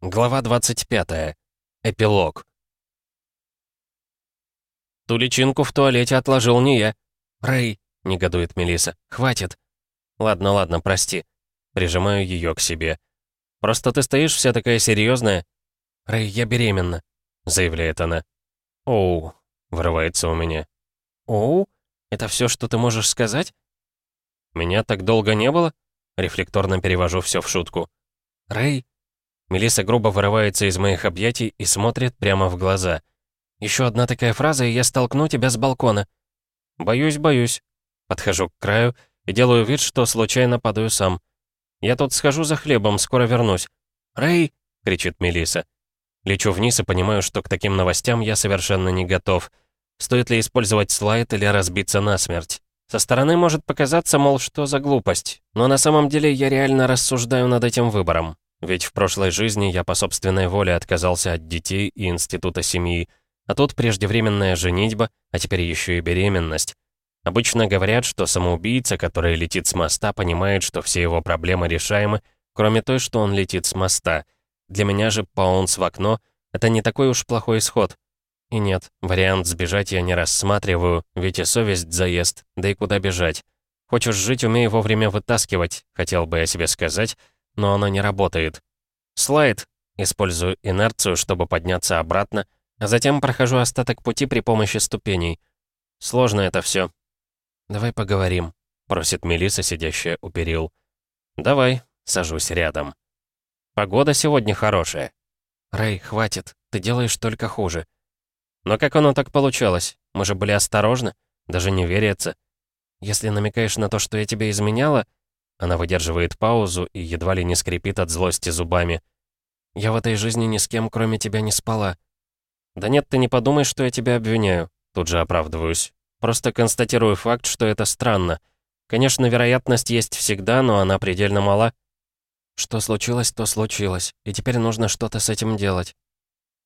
Глава 25. Эпилог. Ту личинку в туалете отложил не я. «Рэй!» — негодует Мелиса. «Хватит!» «Ладно, ладно, прости». Прижимаю ее к себе. «Просто ты стоишь вся такая серьезная. «Рэй, я беременна», — заявляет она. «Оу», — вырывается у меня. «Оу? Это все, что ты можешь сказать?» «Меня так долго не было?» Рефлекторно перевожу все в шутку. «Рэй!» Мелиса грубо вырывается из моих объятий и смотрит прямо в глаза. Еще одна такая фраза, и я столкну тебя с балкона. Боюсь, боюсь. Подхожу к краю и делаю вид, что случайно падаю сам. Я тут схожу за хлебом, скоро вернусь. «Рэй!» — кричит Мелиса. Лечу вниз и понимаю, что к таким новостям я совершенно не готов. Стоит ли использовать слайд или разбиться насмерть? Со стороны может показаться, мол, что за глупость. Но на самом деле я реально рассуждаю над этим выбором. Ведь в прошлой жизни я по собственной воле отказался от детей и института семьи, а тут преждевременная женитьба, а теперь еще и беременность. Обычно говорят, что самоубийца, который летит с моста, понимает, что все его проблемы решаемы, кроме той, что он летит с моста. Для меня же паунс в окно — это не такой уж плохой исход. И нет, вариант сбежать я не рассматриваю, ведь и совесть заест, да и куда бежать. Хочешь жить, умей вовремя вытаскивать, хотел бы я себе сказать, но оно не работает. Слайд. Использую инерцию, чтобы подняться обратно, а затем прохожу остаток пути при помощи ступеней. Сложно это все. «Давай поговорим», — просит Мелиса, сидящая у перил. «Давай», — сажусь рядом. «Погода сегодня хорошая». «Рэй, хватит, ты делаешь только хуже». «Но как оно так получалось? Мы же были осторожны, даже не верится. Если намекаешь на то, что я тебя изменяла, она выдерживает паузу и едва ли не скрипит от злости зубами. «Я в этой жизни ни с кем, кроме тебя, не спала». «Да нет, ты не подумай, что я тебя обвиняю». Тут же оправдываюсь. Просто констатирую факт, что это странно. Конечно, вероятность есть всегда, но она предельно мала. Что случилось, то случилось, и теперь нужно что-то с этим делать.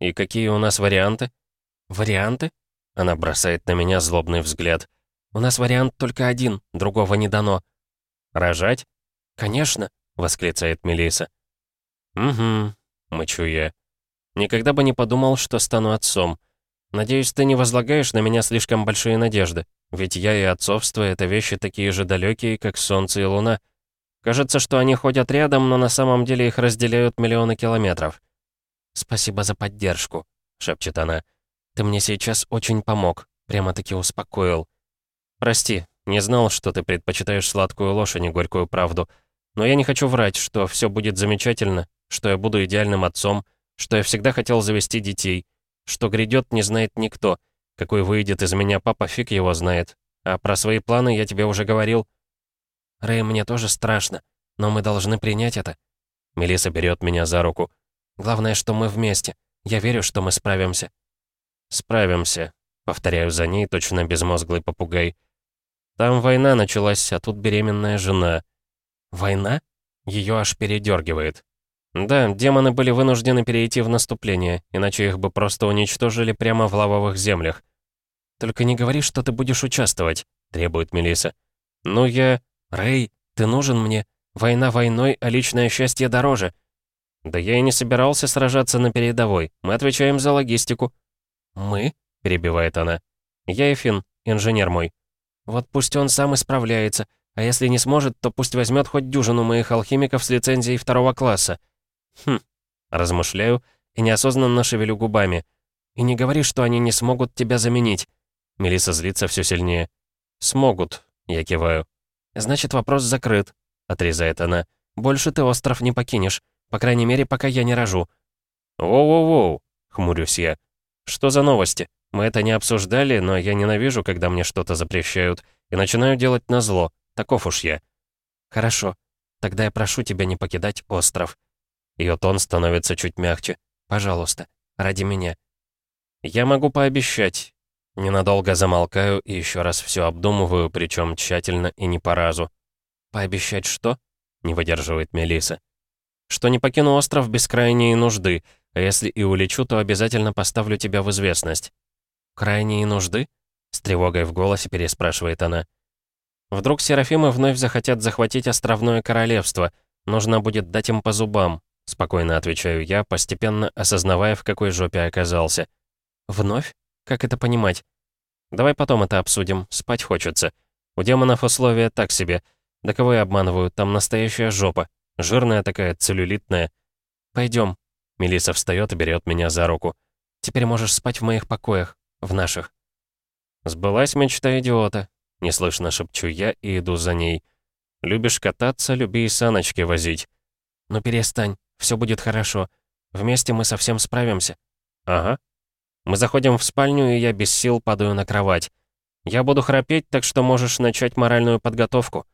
И какие у нас варианты? Варианты? Она бросает на меня злобный взгляд. У нас вариант только один, другого не дано. «Рожать?» «Конечно», — восклицает Мелиса. «Угу», — мычу я. «Никогда бы не подумал, что стану отцом. Надеюсь, ты не возлагаешь на меня слишком большие надежды, ведь я и отцовство — это вещи такие же далекие, как солнце и луна. Кажется, что они ходят рядом, но на самом деле их разделяют миллионы километров». «Спасибо за поддержку», — шепчет она. «Ты мне сейчас очень помог, прямо-таки успокоил. Прости, не знал, что ты предпочитаешь сладкую ложь, а не горькую правду. Но я не хочу врать, что все будет замечательно, что я буду идеальным отцом, что я всегда хотел завести детей, что грядет не знает никто, какой выйдет из меня папа, фиг его знает. А про свои планы я тебе уже говорил. Рэй, мне тоже страшно, но мы должны принять это. Мелиса берет меня за руку. Главное, что мы вместе. Я верю, что мы справимся. Справимся, повторяю за ней, точно безмозглый попугай. Там война началась, а тут беременная жена. Война? Ее аж передергивает. Да, демоны были вынуждены перейти в наступление, иначе их бы просто уничтожили прямо в лавовых землях. «Только не говори, что ты будешь участвовать», — требует Мелиса. «Ну я... Рэй, ты нужен мне. Война войной, а личное счастье дороже». «Да я и не собирался сражаться на передовой. Мы отвечаем за логистику». «Мы?» — перебивает она. «Я и Финн, инженер мой. Вот пусть он сам исправляется, а если не сможет, то пусть возьмет хоть дюжину моих алхимиков с лицензией второго класса. Хм, размышляю и неосознанно шевелю губами. И не говори, что они не смогут тебя заменить. Мелиса злится все сильнее. Смогут, я киваю. Значит, вопрос закрыт, отрезает она. Больше ты остров не покинешь, по крайней мере, пока я не рожу. Воу-воу-воу, хмурюсь я. Что за новости? Мы это не обсуждали, но я ненавижу, когда мне что-то запрещают, и начинаю делать назло. Таков уж я. Хорошо. Тогда я прошу тебя не покидать остров. Ее тон становится чуть мягче. Пожалуйста, ради меня. Я могу пообещать. Ненадолго замолкаю и еще раз все обдумываю, причем тщательно и не по разу. «Пообещать что?» — не выдерживает Мелиса. «Что не покину остров без крайней нужды, а если и улечу, то обязательно поставлю тебя в известность. «Крайние нужды?» — с тревогой в голосе переспрашивает она. «Вдруг Серафимы вновь захотят захватить островное королевство. Нужно будет дать им по зубам. спокойно отвечаю я, постепенно осознавая, в какой жопе оказался. «Вновь? Как это понимать?» «Давай потом это обсудим, спать хочется. У демонов условия так себе. Да кого я обманываю, там настоящая жопа. Жирная такая, целлюлитная. Пойдем. Мелиса встает и берет меня за руку. Теперь можешь спать в моих покоях, в наших. Сбылась мечта идиота. Неслышно шепчу я и иду за ней. Любишь кататься, люби и саночки возить. Но перестань, все будет хорошо. Вместе мы совсем справимся. Ага. Мы заходим в спальню, и я без сил падаю на кровать. Я буду храпеть, так что можешь начать моральную подготовку.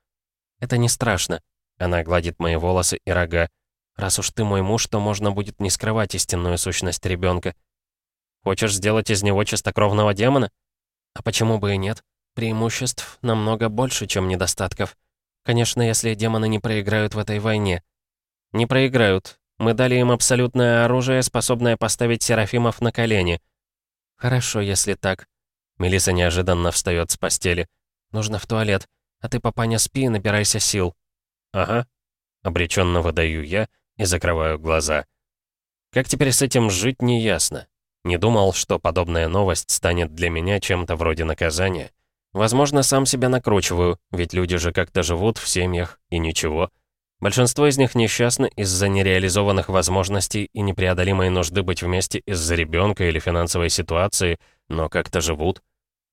Это не страшно. Она гладит мои волосы и рога. Раз уж ты мой муж, то можно будет не скрывать истинную сущность ребенка. Хочешь сделать из него чистокровного демона? А почему бы и нет? Преимуществ намного больше, чем недостатков. Конечно, если демоны не проиграют в этой войне. Не проиграют. Мы дали им абсолютное оружие, способное поставить Серафимов на колени. Хорошо, если так. Мелиса неожиданно встает с постели. Нужно в туалет. А ты, папаня, спи и набирайся сил. «Ага», — обреченно выдаю я и закрываю глаза. Как теперь с этим жить, неясно. Не думал, что подобная новость станет для меня чем-то вроде наказания. Возможно, сам себя накручиваю, ведь люди же как-то живут в семьях, и ничего. Большинство из них несчастны из-за нереализованных возможностей и непреодолимой нужды быть вместе из-за ребенка или финансовой ситуации, но как-то живут.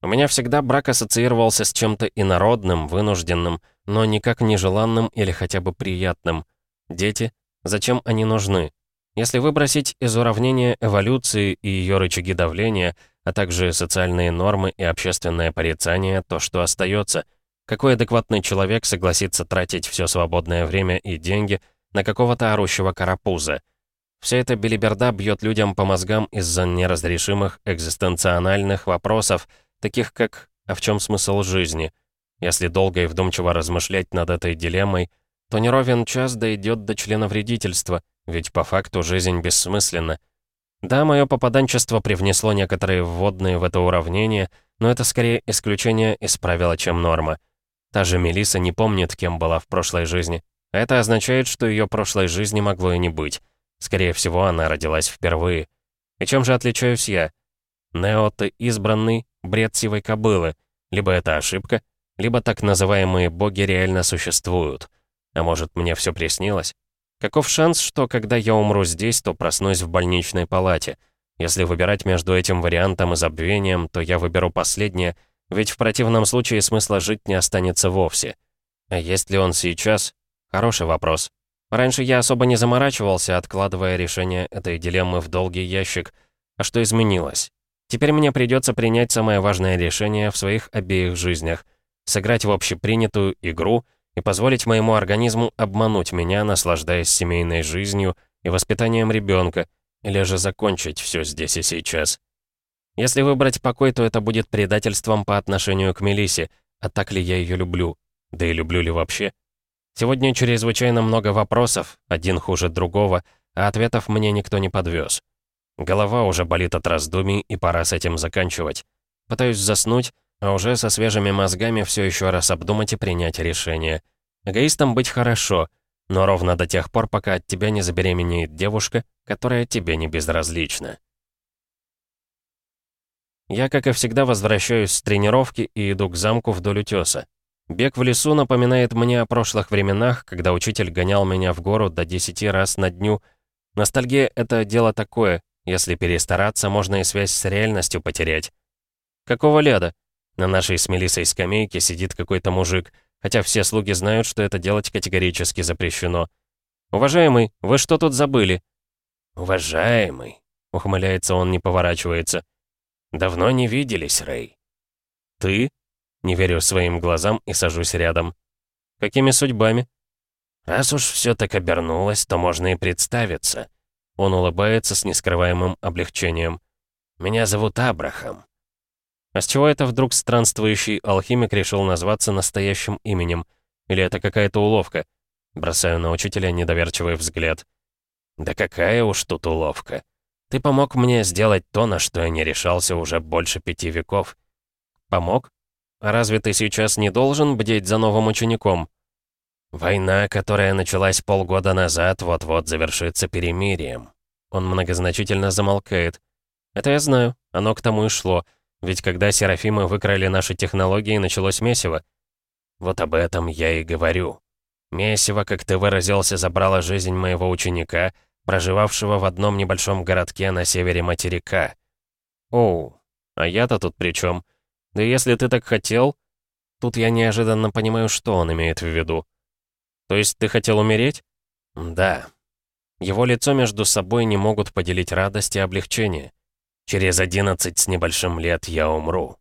У меня всегда брак ассоциировался с чем-то инородным, вынужденным, но никак нежеланным или хотя бы приятным. Дети? Зачем они нужны? Если выбросить из уравнения эволюции и ее рычаги давления, а также социальные нормы и общественное порицание, то что остается? Какой адекватный человек согласится тратить все свободное время и деньги на какого-то орущего карапуза? Вся эта белиберда бьет людям по мозгам из-за неразрешимых экзистенциональных вопросов, таких как «А в чем смысл жизни?». Если долго и вдумчиво размышлять над этой дилеммой, то не ровен час дойдет до члена вредительства, ведь по факту жизнь бессмысленна. Да, мое попаданчество привнесло некоторые вводные в это уравнение, но это скорее исключение из правила, чем норма. Та же Мелиса не помнит, кем была в прошлой жизни. Это означает, что ее прошлой жизни могло и не быть. Скорее всего, она родилась впервые. И чем же отличаюсь я? Нео, ты избранный, бред сивой кобылы. Либо это ошибка, либо так называемые боги реально существуют. А может, мне все приснилось? Каков шанс, что когда я умру здесь, то проснусь в больничной палате? Если выбирать между этим вариантом и забвением, то я выберу последнее, ведь в противном случае смысла жить не останется вовсе. А есть ли он сейчас? Хороший вопрос. Раньше я особо не заморачивался, откладывая решение этой дилеммы в долгий ящик. А что изменилось? Теперь мне придется принять самое важное решение в своих обеих жизнях. Сыграть в общепринятую игру и позволить моему организму обмануть меня, наслаждаясь семейной жизнью и воспитанием ребенка, или же закончить все здесь и сейчас. Если выбрать покой, то это будет предательством по отношению к Мелисе, а так ли я ее люблю? Да и люблю ли вообще? Сегодня чрезвычайно много вопросов, один хуже другого, а ответов мне никто не подвез. Голова уже болит от раздумий, и пора с этим заканчивать. Пытаюсь заснуть, а уже со свежими мозгами все еще раз обдумать и принять решение. Эгоистом быть хорошо, но ровно до тех пор, пока от тебя не забеременеет девушка, которая тебе не безразлична. Я, как и всегда, возвращаюсь с тренировки и иду к замку вдоль утеса. Бег в лесу напоминает мне о прошлых временах, когда учитель гонял меня в гору до 10 раз на дню. Ностальгия — это дело такое, если перестараться, можно и связь с реальностью потерять. Какого ляда? На нашей с скамейке сидит какой-то мужик, хотя все слуги знают, что это делать категорически запрещено. «Уважаемый, вы что тут забыли?» «Уважаемый», — ухмыляется он, не поворачивается. «Давно не виделись, Рэй». «Ты?» Не верю своим глазам и сажусь рядом. «Какими судьбами?» «Раз уж все так обернулось, то можно и представиться». Он улыбается с нескрываемым облегчением. «Меня зовут Абрахам». А с чего это вдруг странствующий алхимик решил назваться настоящим именем? Или это какая-то уловка? Бросаю на учителя недоверчивый взгляд. «Да какая уж тут уловка. Ты помог мне сделать то, на что я не решался уже больше пяти веков». «Помог? А разве ты сейчас не должен бдеть за новым учеником?» Война, которая началась полгода назад, вот-вот завершится перемирием. Он многозначительно замолкает. Это я знаю, оно к тому и шло. Ведь когда Серафимы выкрали наши технологии, началось месиво. Вот об этом я и говорю. Месиво, как ты выразился, забрало жизнь моего ученика, проживавшего в одном небольшом городке на севере материка. Оу, а я-то тут при чем? Да если ты так хотел... Тут я неожиданно понимаю, что он имеет в виду. То есть ты хотел умереть? Да. Его лицо между собой не могут поделить радость и облегчение. Через одиннадцать с небольшим лет я умру.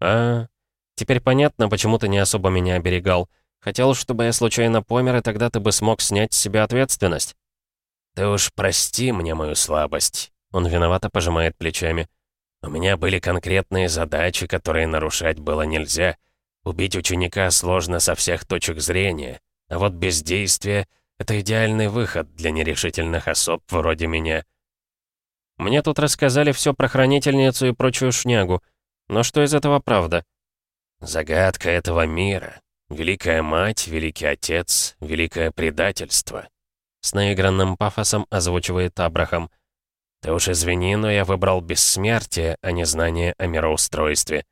А, теперь понятно, почему ты не особо меня оберегал. Хотел, чтобы я случайно помер, и тогда ты бы смог снять с себя ответственность. Ты уж прости мне мою слабость. Он виновато пожимает плечами. У меня были конкретные задачи, которые нарушать было нельзя. Убить ученика сложно со всех точек зрения. А вот бездействие — это идеальный выход для нерешительных особ вроде меня. Мне тут рассказали все про хранительницу и прочую шнягу. Но что из этого правда? Загадка этого мира. Великая мать, великий отец, великое предательство. С наигранным пафосом озвучивает Абрахам. Ты уж извини, но я выбрал бессмертие, а не знание о мироустройстве.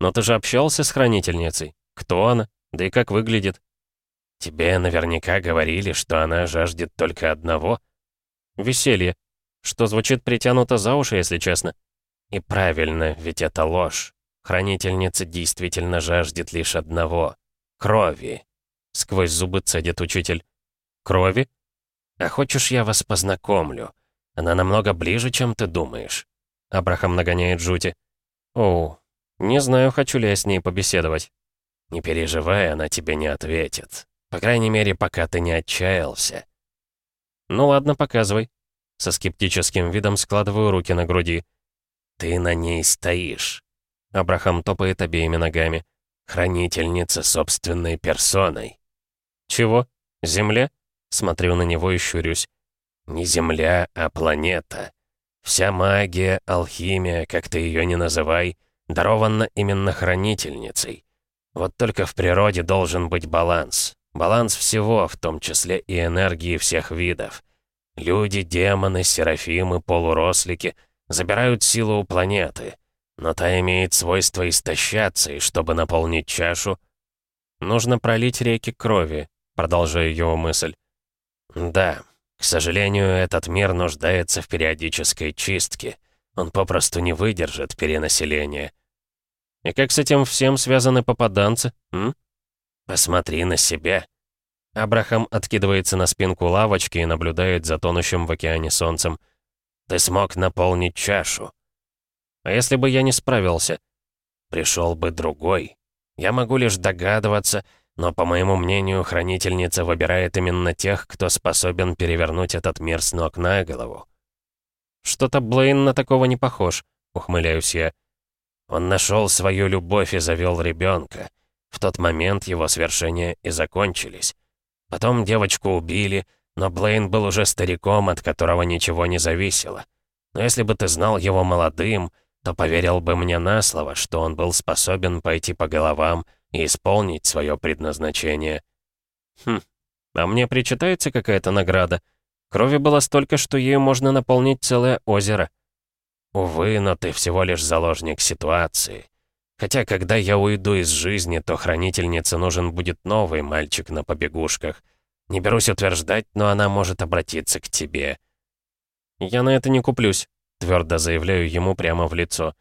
Но ты же общался с хранительницей. Кто она? Да и как выглядит? Тебе наверняка говорили, что она жаждет только одного. Веселье. Что звучит притянуто за уши, если честно. И правильно, ведь это ложь. Хранительница действительно жаждет лишь одного — крови. Сквозь зубы цедит учитель. Крови? А хочешь, я вас познакомлю? Она намного ближе, чем ты думаешь. Абрахам нагоняет жути. Оу, не знаю, хочу ли я с ней побеседовать. Не переживай, она тебе не ответит. По крайней мере, пока ты не отчаялся. Ну ладно, показывай. Со скептическим видом складываю руки на груди. Ты на ней стоишь. Абрахам топает обеими ногами. Хранительница собственной персоной. Чего? Земля? Смотрю на него и щурюсь. Не Земля, а планета. Вся магия, алхимия, как ты ее не называй, дарована именно хранительницей. Вот только в природе должен быть баланс. Баланс всего, в том числе и энергии всех видов. Люди, демоны, серафимы, полурослики забирают силу у планеты. Но та имеет свойство истощаться, и чтобы наполнить чашу... Нужно пролить реки крови, продолжаю его мысль. Да, к сожалению, этот мир нуждается в периодической чистке. Он попросту не выдержит перенаселения. И как с этим всем связаны попаданцы, м? Посмотри на себя. Абрахам откидывается на спинку лавочки и наблюдает за тонущим в океане солнцем. Ты смог наполнить чашу. А если бы я не справился? Пришел бы другой. Я могу лишь догадываться, но, по моему мнению, хранительница выбирает именно тех, кто способен перевернуть этот мир с ног на голову. Что-то Блейн на такого не похож, ухмыляюсь я. Он нашел свою любовь и завел ребенка. В тот момент его свершения и закончились. Потом девочку убили, но Блейн был уже стариком, от которого ничего не зависело. Но если бы ты знал его молодым, то поверил бы мне на слово, что он был способен пойти по головам и исполнить свое предназначение. Хм, а мне причитается какая-то награда. Крови было столько, что ею можно наполнить целое озеро. Увы, но ты всего лишь заложник ситуации. Хотя, когда я уйду из жизни, то хранительнице нужен будет новый мальчик на побегушках. Не берусь утверждать, но она может обратиться к тебе. Я на это не куплюсь. Твердо заявляю ему прямо в лицо.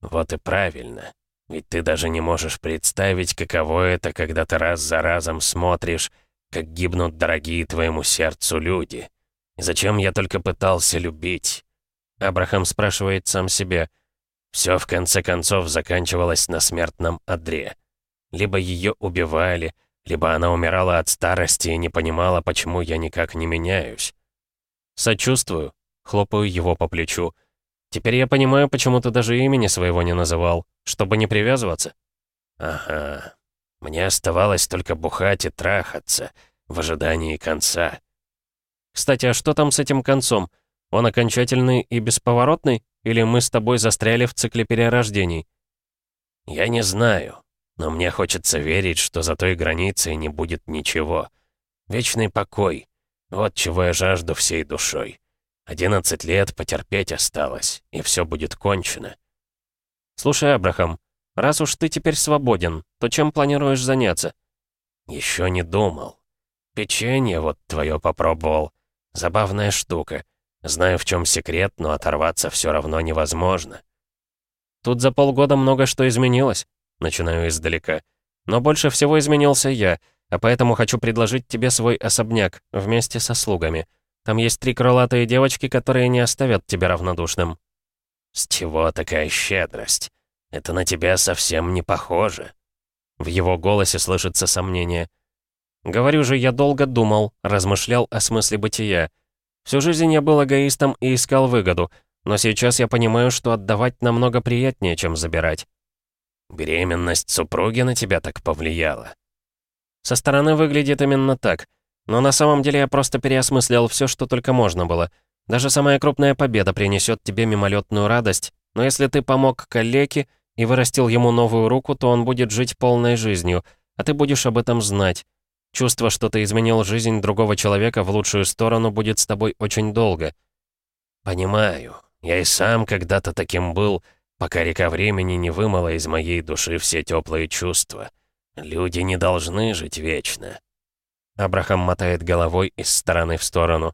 «Вот и правильно. Ведь ты даже не можешь представить, каково это, когда ты раз за разом смотришь, как гибнут дорогие твоему сердцу люди. И зачем я только пытался любить?» Абрахам спрашивает сам себя. Все в конце концов заканчивалось на смертном одре. Либо ее убивали, либо она умирала от старости и не понимала, почему я никак не меняюсь. «Сочувствую», — хлопаю его по плечу. Теперь я понимаю, почему ты даже имени своего не называл, чтобы не привязываться. Ага. Мне оставалось только бухать и трахаться в ожидании конца. Кстати, а что там с этим концом? Он окончательный и бесповоротный? Или мы с тобой застряли в цикле перерождений? Я не знаю. Но мне хочется верить, что за той границей не будет ничего. Вечный покой. Вот чего я жажду всей душой. Одиннадцать лет потерпеть осталось, и все будет кончено. Слушай, Абрахам, раз уж ты теперь свободен, то чем планируешь заняться? Еще не думал. Печенье вот твое попробовал. Забавная штука. Знаю, в чем секрет, но оторваться все равно невозможно. Тут за полгода много что изменилось. Начинаю издалека. Но больше всего изменился я, а поэтому хочу предложить тебе свой особняк вместе со слугами. Там есть три крылатые девочки, которые не оставят тебя равнодушным». «С чего такая щедрость? Это на тебя совсем не похоже». В его голосе слышится сомнение. «Говорю же, я долго думал, размышлял о смысле бытия. Всю жизнь я был эгоистом и искал выгоду, но сейчас я понимаю, что отдавать намного приятнее, чем забирать». «Беременность супруги на тебя так повлияла?» Со стороны выглядит именно так. Но на самом деле я просто переосмыслил все, что только можно было. Даже самая крупная победа принесет тебе мимолетную радость, но если ты помог коллеге и вырастил ему новую руку, то он будет жить полной жизнью, а ты будешь об этом знать. Чувство, что ты изменил жизнь другого человека в лучшую сторону, будет с тобой очень долго. Понимаю. Я и сам когда-то таким был, пока река времени не вымыла из моей души все теплые чувства. Люди не должны жить вечно. Абрахам мотает головой из стороны в сторону.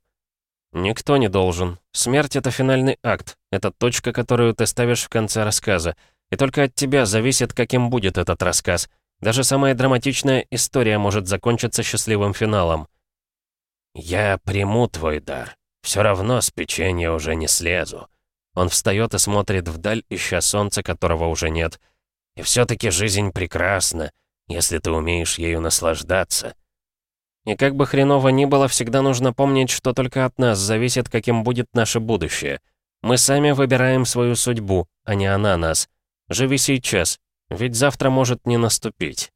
«Никто не должен. Смерть — это финальный акт. Это точка, которую ты ставишь в конце рассказа. И только от тебя зависит, каким будет этот рассказ. Даже самая драматичная история может закончиться счастливым финалом». «Я приму твой дар. Все равно с печенья уже не слезу». Он встает и смотрит вдаль, ища солнца, которого уже нет. «И все-таки жизнь прекрасна, если ты умеешь ею наслаждаться». И как бы хреново ни было, всегда нужно помнить, что только от нас зависит, каким будет наше будущее. Мы сами выбираем свою судьбу, а не она нас. Живи сейчас, ведь завтра может не наступить.